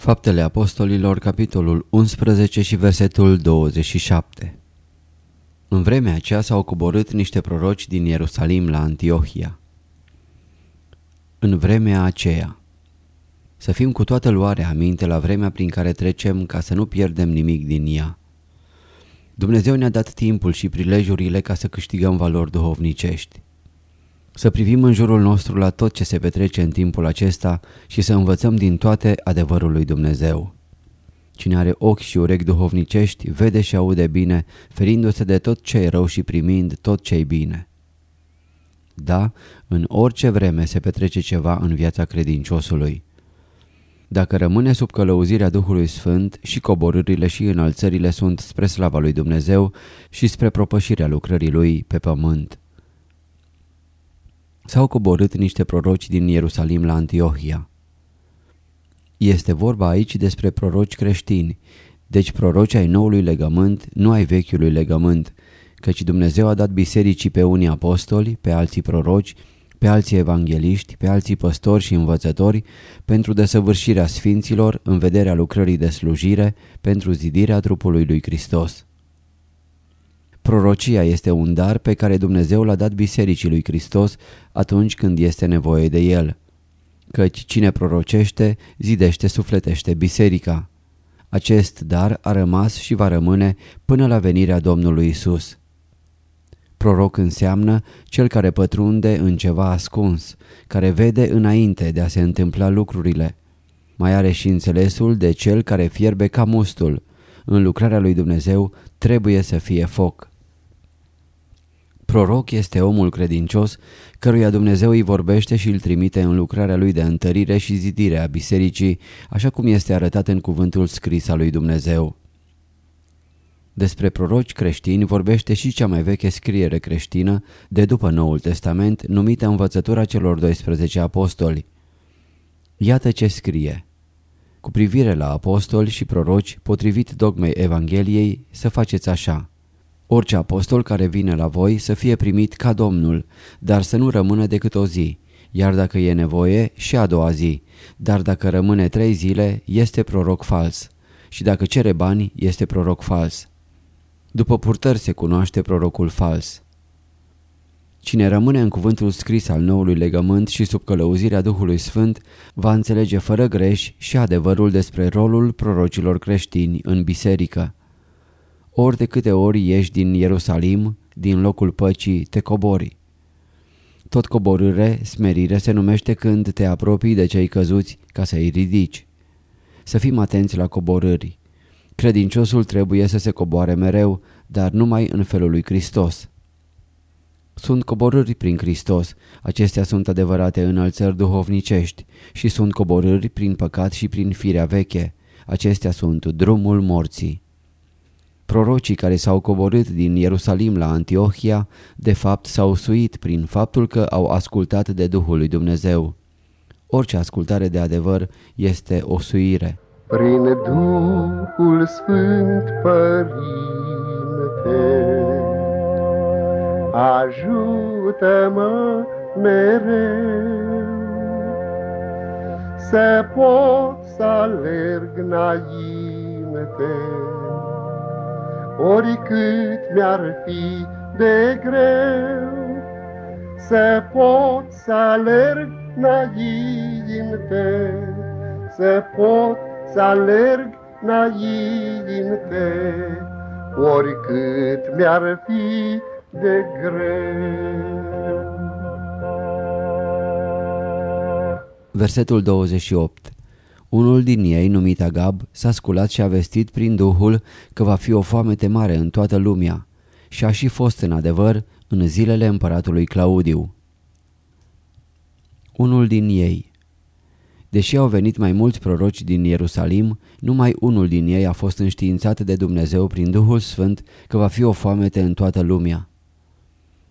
Faptele Apostolilor, capitolul 11 și versetul 27 În vremea aceea s-au coborât niște proroci din Ierusalim la Antiohia. În vremea aceea Să fim cu toată luarea aminte la vremea prin care trecem ca să nu pierdem nimic din ea. Dumnezeu ne-a dat timpul și prilejurile ca să câștigăm valori duhovnicești. Să privim în jurul nostru la tot ce se petrece în timpul acesta și să învățăm din toate adevărul lui Dumnezeu. Cine are ochi și urechi duhovnicești, vede și aude bine, ferindu-se de tot ce e rău și primind tot ce e bine. Da, în orice vreme se petrece ceva în viața credinciosului. Dacă rămâne sub călăuzirea Duhului Sfânt și coborârile și înălțările sunt spre slava lui Dumnezeu și spre propășirea lucrării lui pe pământ. S-au coborât niște proroci din Ierusalim la Antiohia. Este vorba aici despre proroci creștini, deci proroci ai noului legământ, nu ai vechiului legământ, căci Dumnezeu a dat bisericii pe unii apostoli, pe alții proroci, pe alții evangeliști, pe alții păstori și învățători, pentru desăvârșirea sfinților, în vederea lucrării de slujire, pentru zidirea trupului lui Hristos. Prorocia este un dar pe care Dumnezeu l-a dat bisericii lui Hristos atunci când este nevoie de el. Căci cine prorocește, zidește, sufletește biserica. Acest dar a rămas și va rămâne până la venirea Domnului Isus. Proroc înseamnă cel care pătrunde în ceva ascuns, care vede înainte de a se întâmpla lucrurile. Mai are și înțelesul de cel care fierbe ca mustul. În lucrarea lui Dumnezeu trebuie să fie foc. Proroc este omul credincios căruia Dumnezeu îi vorbește și îl trimite în lucrarea lui de întărire și zidire a bisericii, așa cum este arătat în cuvântul scris al lui Dumnezeu. Despre proroci creștini vorbește și cea mai veche scriere creștină de după Noul Testament, numită Învățătura celor 12 apostoli. Iată ce scrie. Cu privire la apostoli și proroci, potrivit dogmei Evangheliei, să faceți așa. Orice apostol care vine la voi să fie primit ca Domnul, dar să nu rămână decât o zi, iar dacă e nevoie, și a doua zi, dar dacă rămâne trei zile, este proroc fals, și dacă cere bani, este proroc fals. După purtări se cunoaște prorocul fals. Cine rămâne în cuvântul scris al noului legământ și sub călăuzirea Duhului Sfânt va înțelege fără greș și adevărul despre rolul prorocilor creștini în biserică. Ori de câte ori ieși din Ierusalim, din locul păcii, te cobori. Tot coborâre, smerire se numește când te apropii de cei căzuți ca să-i ridici. Să fim atenți la coborâri. Credinciosul trebuie să se coboare mereu, dar numai în felul lui Hristos. Sunt coborâri prin Hristos, acestea sunt adevărate înălțări duhovnicești și sunt coborâri prin păcat și prin firea veche, acestea sunt drumul morții. Prorocii care s-au coborât din Ierusalim la Antiohia, de fapt s-au suit prin faptul că au ascultat de Duhul lui Dumnezeu. Orice ascultare de adevăr este o suire. Prin Duhul Sfânt, Părinte, ajută-mă mereu să pot să alerg înainte, oricât mi-ar fi de greu, să pot să alerg înainte, să pot să alerg înainte, oricât mi-ar fi de greu. Versetul 28 Unul din ei, numit Agab, s-a sculat și a vestit prin Duhul că va fi o foamete mare în toată lumea și a și fost în adevăr în zilele împăratului Claudiu. Unul din ei Deși au venit mai mulți proroci din Ierusalim, numai unul din ei a fost înștiințat de Dumnezeu prin Duhul Sfânt că va fi o foamete în toată lumea.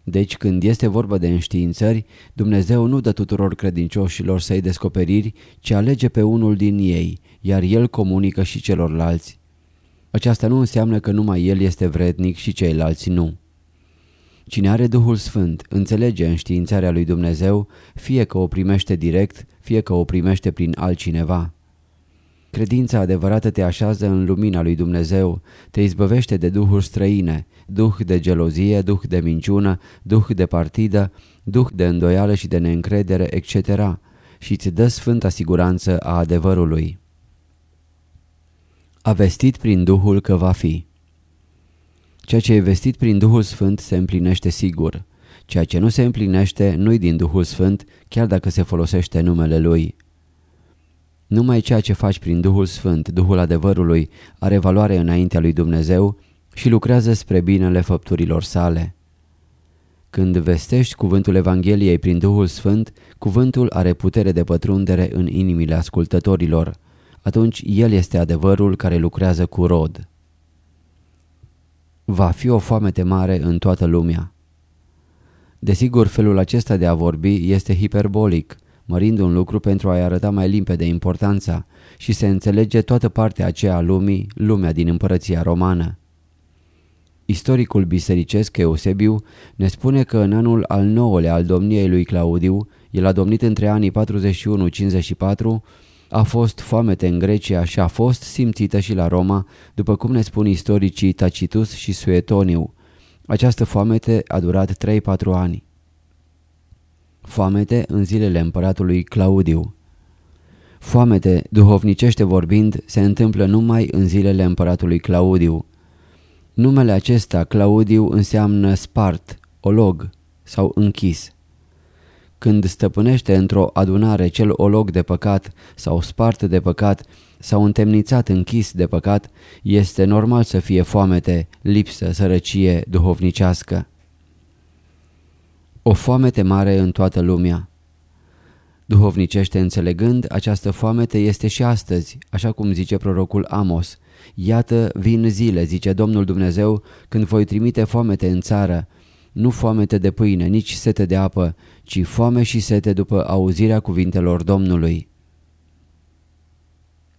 Deci când este vorba de înștiințări, Dumnezeu nu dă tuturor credincioșilor săi descoperiri, ci alege pe unul din ei, iar el comunică și celorlalți. Aceasta nu înseamnă că numai el este vrednic și ceilalți nu. Cine are Duhul Sfânt înțelege înștiințarea lui Dumnezeu, fie că o primește direct, fie că o primește prin altcineva. Credința adevărată te așează în lumina lui Dumnezeu, te izbăvește de duhuri străine, duh de gelozie, duh de minciună, duh de partidă, duh de îndoială și de neîncredere, etc. și îți dă sfânta siguranță a adevărului. A vestit prin Duhul că va fi. Ceea ce e vestit prin Duhul Sfânt se împlinește sigur. Ceea ce nu se împlinește nu-i din Duhul Sfânt, chiar dacă se folosește numele Lui. Numai ceea ce faci prin Duhul Sfânt, Duhul adevărului, are valoare înaintea lui Dumnezeu și lucrează spre binele făpturilor sale. Când vestești cuvântul Evangheliei prin Duhul Sfânt, cuvântul are putere de pătrundere în inimile ascultătorilor. Atunci el este adevărul care lucrează cu rod. Va fi o foamete mare în toată lumea. Desigur, felul acesta de a vorbi este hiperbolic, mărind un lucru pentru a-i arăta mai limpede importanța și se înțelege toată partea aceea a lumii, lumea din împărăția romană. Istoricul bisericesc Eusebiu ne spune că în anul al nouălea al domniei lui Claudiu, el a domnit între anii 41-54, a fost foamete în Grecia și a fost simțită și la Roma, după cum ne spun istoricii Tacitus și Suetoniu. Această foamete a durat 3-4 ani. Foamete în zilele împăratului Claudiu. Foamete, duhovnicește vorbind, se întâmplă numai în zilele împăratului Claudiu. Numele acesta, Claudiu, înseamnă spart, olog sau închis. Când stăpânește într-o adunare cel olog de păcat sau spart de păcat sau întemnițat închis de păcat, este normal să fie foamete, lipsă, sărăcie duhovnicească. O foamete mare în toată lumea. Duhovnicește înțelegând, această foamete este și astăzi, așa cum zice prorocul Amos. Iată, vin zile, zice Domnul Dumnezeu, când voi trimite foamete în țară, nu foamete de pâine, nici sete de apă, ci foame și sete după auzirea cuvintelor Domnului.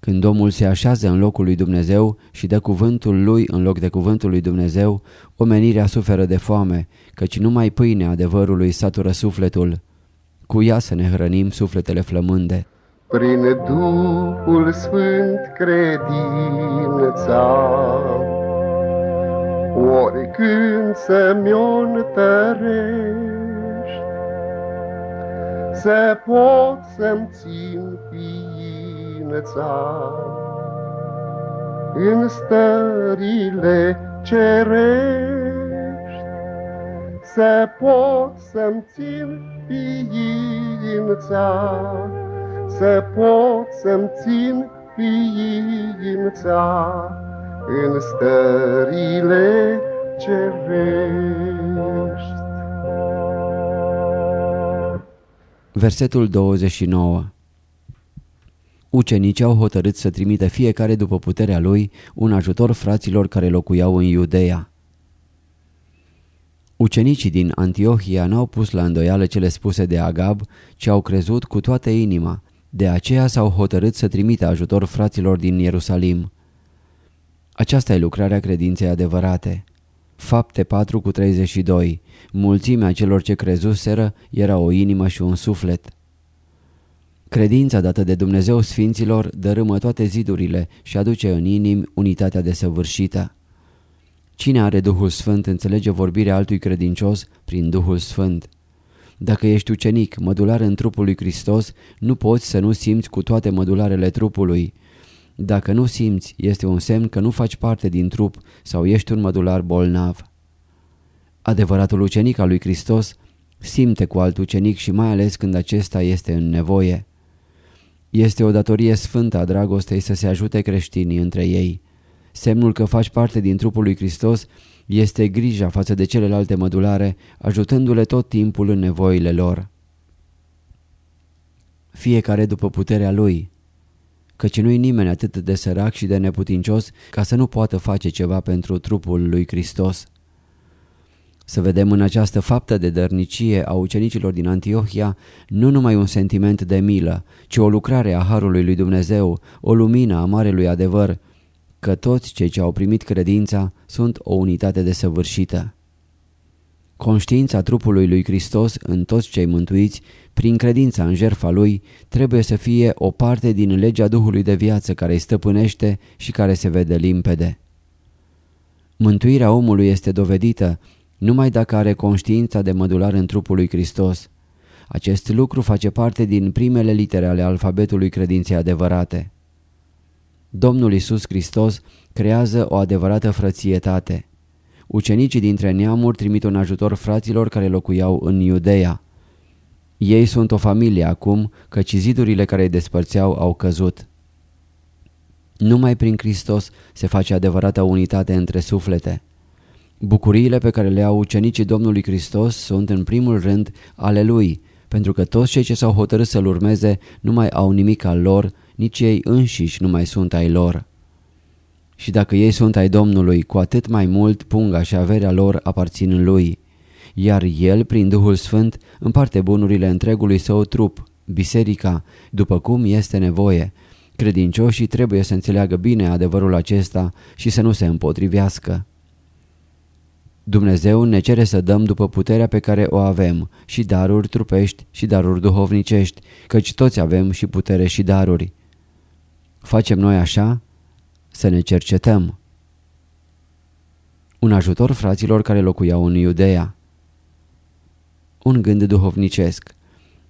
Când omul se așează în locul lui Dumnezeu și dă cuvântul lui în loc de cuvântul lui Dumnezeu, omenirea suferă de foame, căci numai pâinea adevărului satură sufletul. Cu ea să ne hrănim sufletele flămânde. Prin Duhul Sfânt credința, oricând să-mi-o întărești, să pot să-mi țin ființa în stările cerești, să pot să-mi țin ființa, să pot să-mi țin ființa. În stările cerești. Versetul 29 Ucenicii au hotărât să trimită fiecare după puterea lui un ajutor fraților care locuiau în Iudeea. Ucenicii din Antiohia n-au pus la îndoială cele spuse de Agab, ci au crezut cu toată inima. De aceea s-au hotărât să trimită ajutor fraților din Ierusalim. Aceasta e lucrarea credinței adevărate. Fapte 4 cu 32. Mulțimea celor ce crezuseră era o inimă și un suflet. Credința dată de Dumnezeu Sfinților dărâmă toate zidurile și aduce în inimi unitatea desăvârșită. Cine are Duhul Sfânt înțelege vorbirea altui credincios prin Duhul Sfânt. Dacă ești ucenic, mădular în trupul lui Hristos, nu poți să nu simți cu toate mădularele trupului. Dacă nu simți, este un semn că nu faci parte din trup sau ești un mădular bolnav. Adevăratul ucenic al lui Hristos simte cu alt ucenic și mai ales când acesta este în nevoie. Este o datorie sfântă a dragostei să se ajute creștinii între ei. Semnul că faci parte din trupul lui Hristos este grija față de celelalte mădulare, ajutându-le tot timpul în nevoile lor. Fiecare după puterea lui, căci nu-i nimeni atât de sărac și de neputincios ca să nu poată face ceva pentru trupul lui Hristos. Să vedem în această faptă de dărnicie a ucenicilor din Antiohia nu numai un sentiment de milă, ci o lucrare a Harului lui Dumnezeu, o lumină a Marelui Adevăr, că toți cei ce au primit credința sunt o unitate desăvârșită. Conștiința trupului lui Hristos în toți cei mântuiți, prin credința în jertfa lui, trebuie să fie o parte din legea Duhului de viață care îi stăpânește și care se vede limpede. Mântuirea omului este dovedită numai dacă are conștiința de mădular în trupul lui Hristos. Acest lucru face parte din primele litere ale alfabetului credinței adevărate. Domnul Isus Hristos creează o adevărată frățietate. Ucenicii dintre neamuri trimit un ajutor fraților care locuiau în Iudeea. Ei sunt o familie acum, căci zidurile care îi despărțeau au căzut. Numai prin Hristos se face adevărată unitate între suflete. Bucuriile pe care le au ucenicii Domnului Hristos sunt în primul rând ale Lui, pentru că toți cei ce s-au hotărât să-L urmeze nu mai au nimic al lor, nici ei înșiși nu mai sunt ai lor. Și dacă ei sunt ai Domnului, cu atât mai mult punga și averea lor aparțin Lui, iar El, prin Duhul Sfânt, împarte bunurile întregului său trup, biserica, după cum este nevoie. Credincioșii trebuie să înțeleagă bine adevărul acesta și să nu se împotrivească. Dumnezeu ne cere să dăm după puterea pe care o avem, și daruri trupești și daruri duhovnicești, căci toți avem și putere și daruri. Facem noi așa? Să ne cercetăm. Un ajutor fraților care locuiau în Iudeea. Un gând duhovnicesc.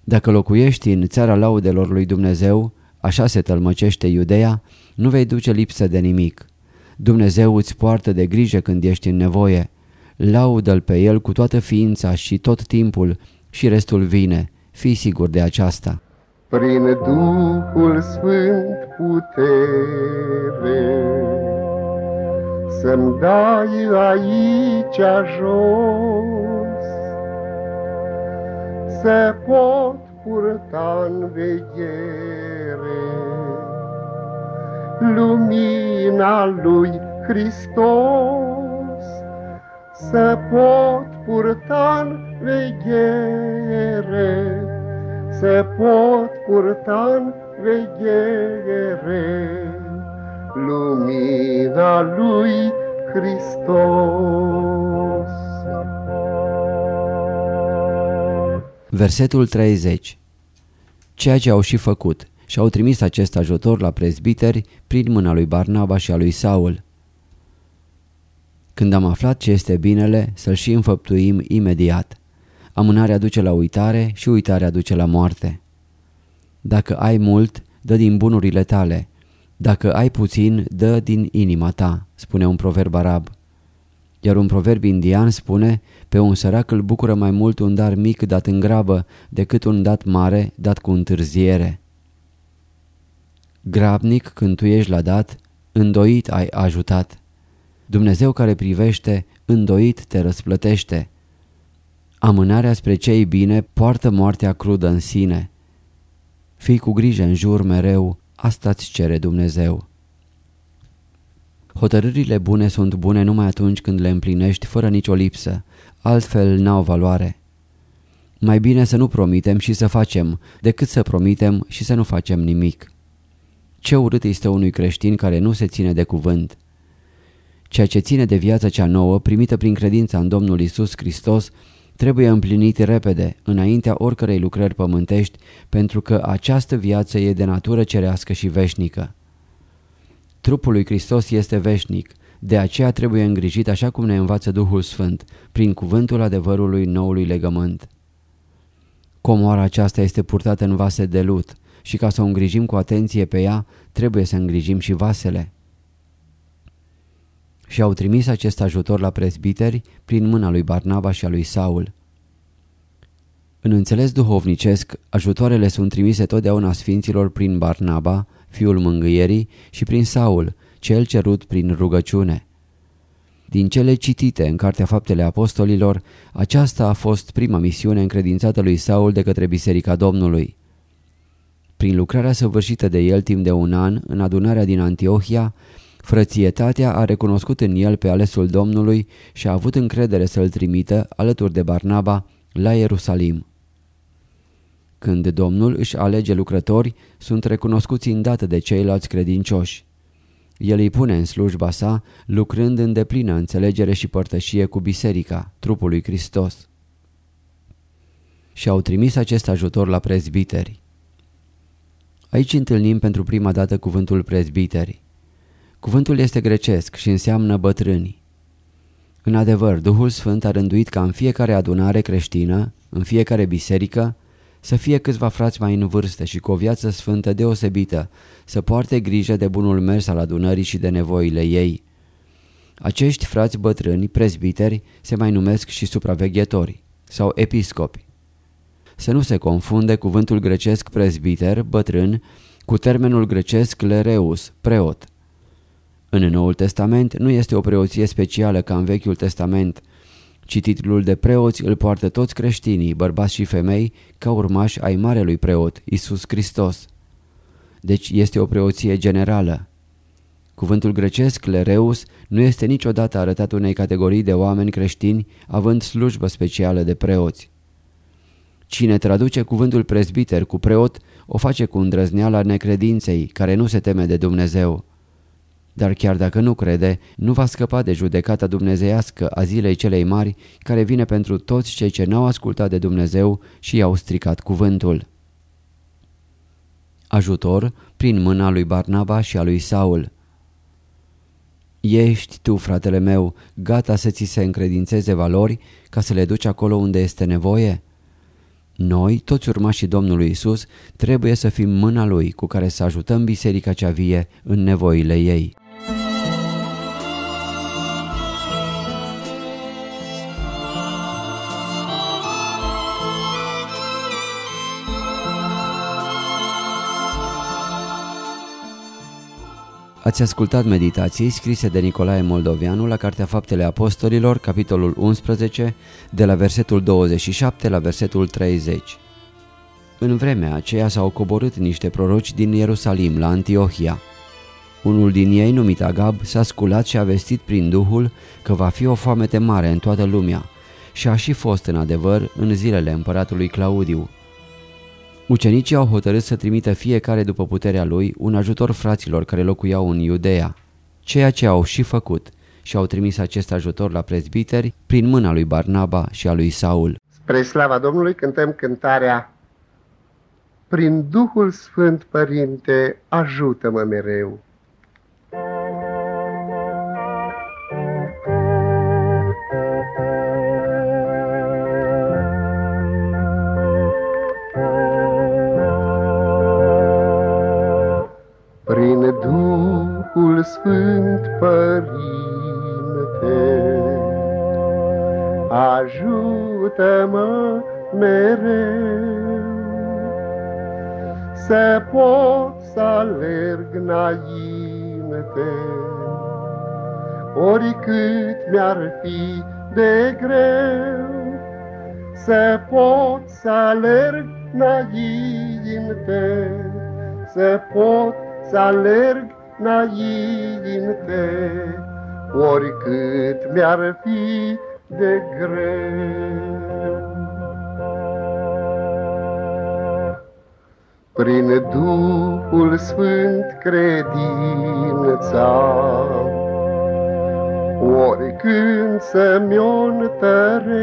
Dacă locuiești în țara laudelor lui Dumnezeu, așa se tălmăcește Iudeea, nu vei duce lipsă de nimic. Dumnezeu îți poartă de grijă când ești în nevoie. Laudă-L pe El cu toată ființa și tot timpul și restul vine. Fii sigur de aceasta. Prin Duhul Sfânt putere Să-mi dai aici jos Să pot purta în veghere Lumina lui Hristos Să pot purta în veghere se pot purta în veghere lumina lui Hristos. Versetul 30 Ceea ce au și făcut și au trimis acest ajutor la prezbiteri prin mâna lui Barnaba și a lui Saul. Când am aflat ce este binele, să-l și înfăptuim imediat. Amânarea duce la uitare și uitarea duce la moarte. Dacă ai mult, dă din bunurile tale. Dacă ai puțin, dă din inima ta, spune un proverb arab. Iar un proverb indian spune, pe un sărac îl bucură mai mult un dar mic dat în grabă decât un dat mare dat cu întârziere. Grabnic când tu ești la dat, îndoit ai ajutat. Dumnezeu care privește, îndoit te răsplătește. Amânarea spre cei bine poartă moartea crudă în sine. Fii cu grijă în jur mereu, asta-ți cere Dumnezeu. Hotărârile bune sunt bune numai atunci când le împlinești fără nicio lipsă, altfel n-au valoare. Mai bine să nu promitem și să facem, decât să promitem și să nu facem nimic. Ce urât este unui creștin care nu se ține de cuvânt. Ceea ce ține de viața cea nouă, primită prin credința în Domnul Isus Hristos, trebuie împlinit repede, înaintea oricărei lucrări pământești, pentru că această viață e de natură cerească și veșnică. Trupul lui Hristos este veșnic, de aceea trebuie îngrijit așa cum ne învață Duhul Sfânt, prin cuvântul adevărului noului legământ. Comoara aceasta este purtată în vase de lut și ca să o îngrijim cu atenție pe ea, trebuie să îngrijim și vasele. Și au trimis acest ajutor la prezbiteri prin mâna lui Barnaba și a lui Saul. În înțeles duhovnicesc, ajutoarele sunt trimise totdeauna sfinților prin Barnaba, fiul mângâierii, și prin Saul, cel cerut prin rugăciune. Din cele citite în Cartea Faptele Apostolilor, aceasta a fost prima misiune încredințată lui Saul de către Biserica Domnului. Prin lucrarea săvârșită de el timp de un an în adunarea din Antiohia, frățietatea a recunoscut în el pe alesul Domnului și a avut încredere să-l trimită, alături de Barnaba, la Ierusalim. Când Domnul își alege lucrători, sunt recunoscuți îndată de ceilalți credincioși. El îi pune în slujba sa, lucrând în deplină înțelegere și părtășie cu biserica, trupul lui Hristos. Și au trimis acest ajutor la prezbiteri. Aici întâlnim pentru prima dată cuvântul prezbiteri. Cuvântul este grecesc și înseamnă bătrâni. În adevăr, Duhul Sfânt a rânduit ca în fiecare adunare creștină, în fiecare biserică, să fie câțiva frați mai în vârstă și cu o viață sfântă deosebită, să poarte grijă de bunul mers al adunării și de nevoile ei. Acești frați bătrâni, prezbiteri, se mai numesc și supraveghetori sau episcopi. Să nu se confunde cuvântul grecesc prezbiter, bătrân, cu termenul grecesc lereus, preot. În Noul Testament nu este o preoție specială ca în Vechiul Testament, ci titlul de preoți îl poartă toți creștinii, bărbați și femei, ca urmași ai marelui preot, Isus Hristos. Deci este o preoție generală. Cuvântul grecesc, lereus, nu este niciodată arătat unei categorii de oameni creștini având slujbă specială de preoți. Cine traduce cuvântul prezbiter cu preot, o face cu îndrăzneala necredinței, care nu se teme de Dumnezeu. Dar chiar dacă nu crede, nu va scăpa de judecata dumnezeiască a zilei celei mari care vine pentru toți cei ce n-au ascultat de Dumnezeu și i-au stricat cuvântul. Ajutor prin mâna lui Barnaba și a lui Saul Ești tu, fratele meu, gata să ți se încredințeze valori ca să le duci acolo unde este nevoie? Noi, toți urmașii Domnului Isus, trebuie să fim mâna Lui cu care să ajutăm biserica cea vie în nevoile ei. Ați ascultat meditații scrise de Nicolae Moldovianu la Cartea Faptele Apostolilor, capitolul 11, de la versetul 27 la versetul 30. În vremea aceea s-au coborât niște proroci din Ierusalim la Antiohia. Unul din ei, numit Agab, s-a sculat și a vestit prin Duhul că va fi o foamete mare în toată lumea și a și fost în adevăr în zilele împăratului Claudiu. Ucenicii au hotărât să trimită fiecare după puterea lui un ajutor fraților care locuiau în Iudeea, ceea ce au și făcut și au trimis acest ajutor la prezbiteri prin mâna lui Barnaba și a lui Saul. Spre slava Domnului cântăm cântarea Prin Duhul Sfânt, Părinte, ajută-mă mereu. Ajută-mă mereu să pot să alerg înainte, oricât mi-ar fi de greu, să pot să alerg înainte, să pot să alerg înainte, oricât mi-ar fi de greu. Prin Duhul Sfânt credința, oricând să-mi-o întărești,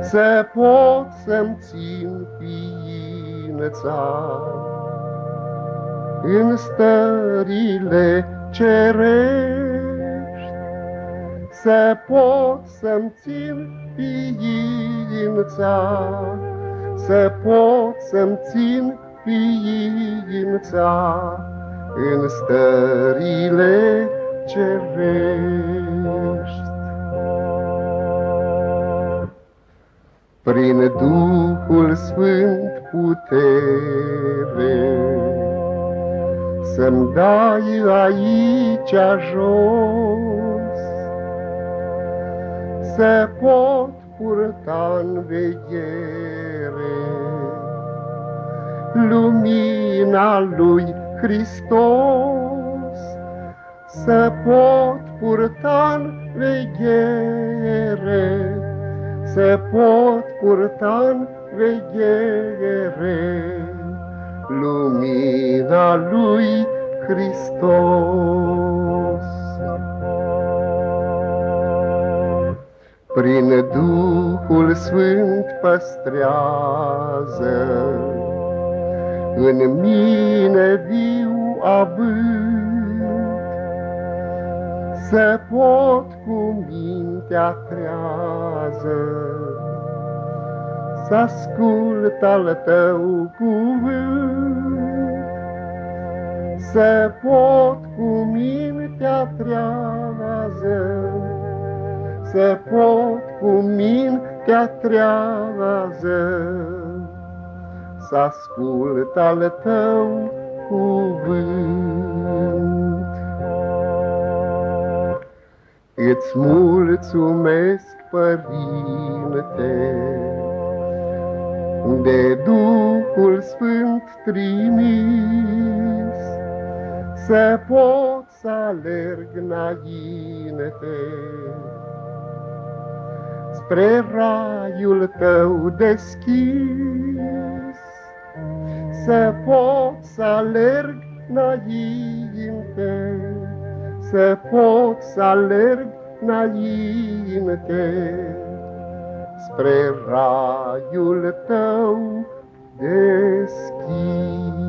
să pot să-mi țin ființa în stările cerești, să pot să-mi țin ființa, să pot să-mi țin ființa în stările cerești. Prin Duhul Sfânt putere, Să-mi dai aici jos, Să pot purta în veghere Lumina lui Hristos, Să pot purta în veghere se pot purta în veghere lumina lui Hristos. Prin Duhul Sfânt păstrează. În mine viu avânt, să pot cu mintea trează să ascult al tău cuvânt, să pot cu mintea trează, să pot cu mintea trează, să ascult al tău cuvânt. Îți mulțumesc, Părinte, de Duhul Sfânt trimis, să pot să alerg înainte. Spre raiul tău deschis, să pot să alerg înainte. Să pot să alerg înainte spre raiul tău deschis.